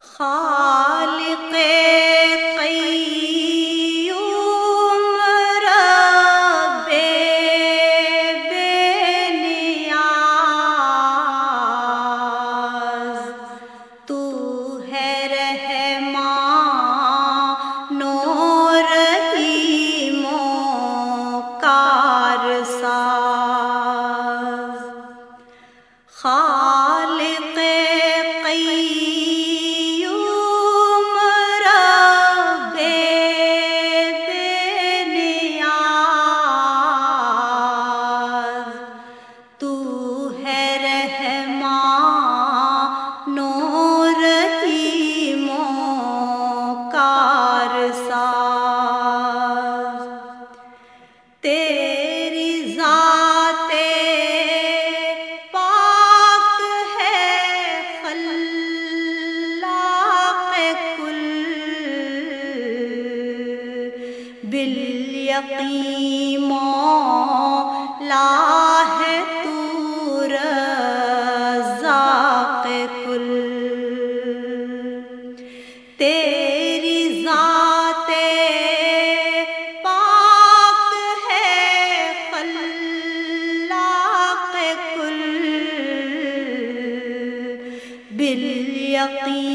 خالق تیری ذات پاک ہے خلاق کل۔ بالیقین مولا۔ یقین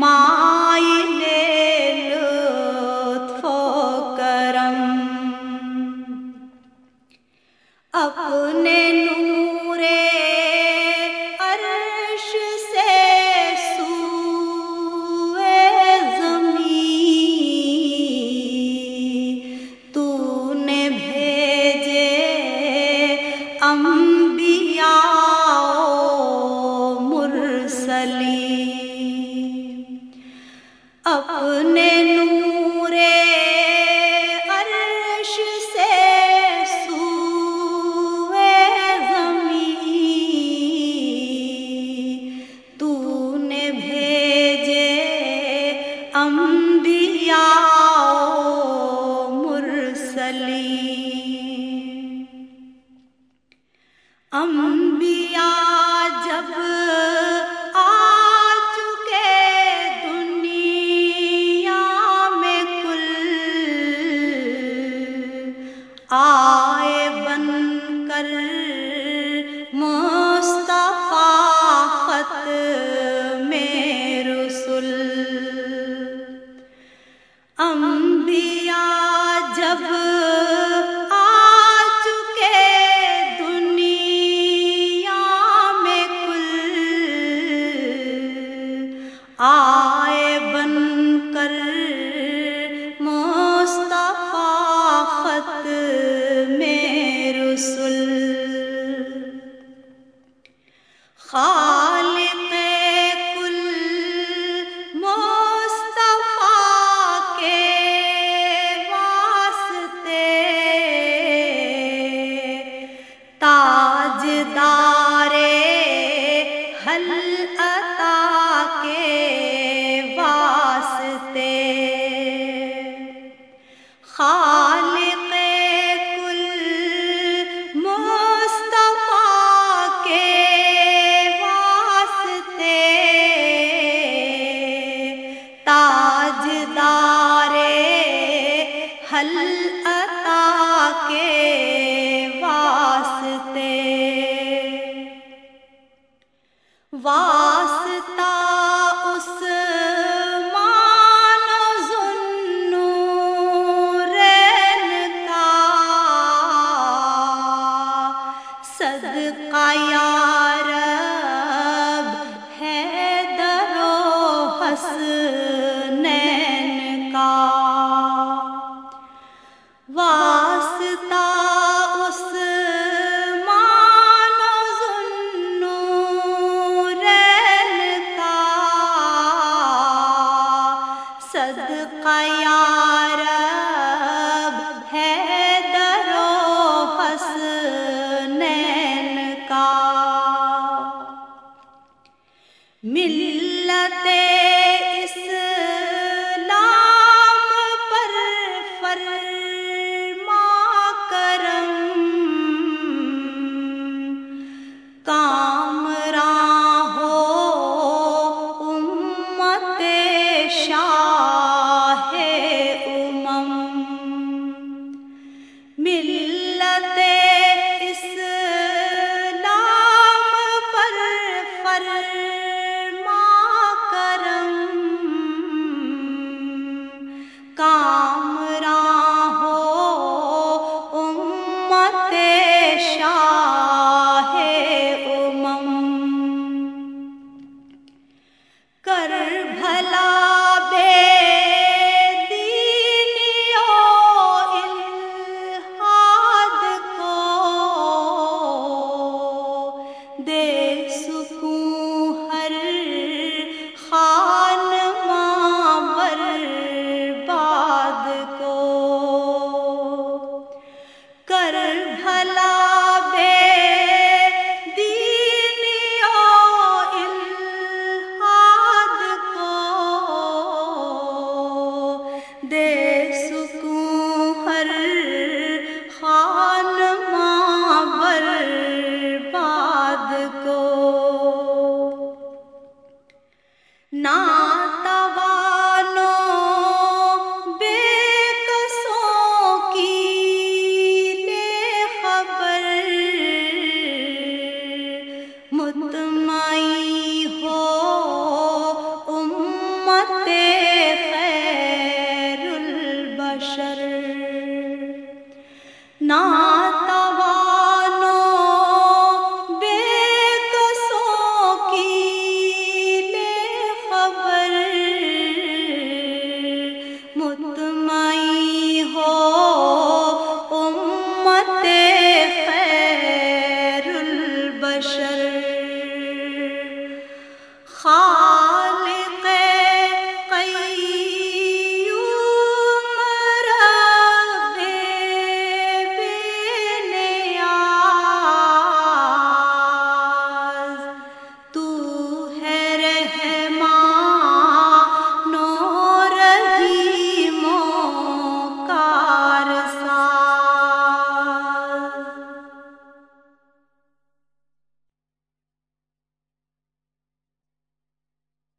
ماں المرسلین انبیاء جب آ چکے دنیا میں کل آئے بن کر خان تاج دارے حل کے واسطے۔ واسطہ اس صدقہ واہ کامراں ہو امت شاہ امم۔ ملت اسلام پر فر کر بھلا پر